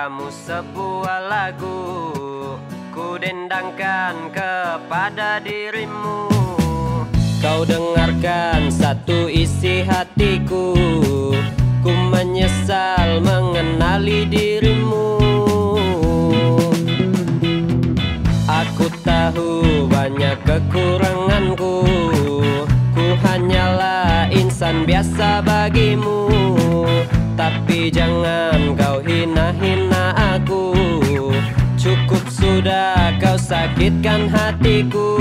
kamu sebuah lagu Ku dendangkan kepada dirimu. Kau dengarkan satu isi hatiku Ku menyesal mengenali dirimu. Aku tahu banyak kekuranganku Ku hanyalah insan biasa bagimu. Tapi jangan kau hina-hina aku. Cukup sudah kau sakitkan hatiku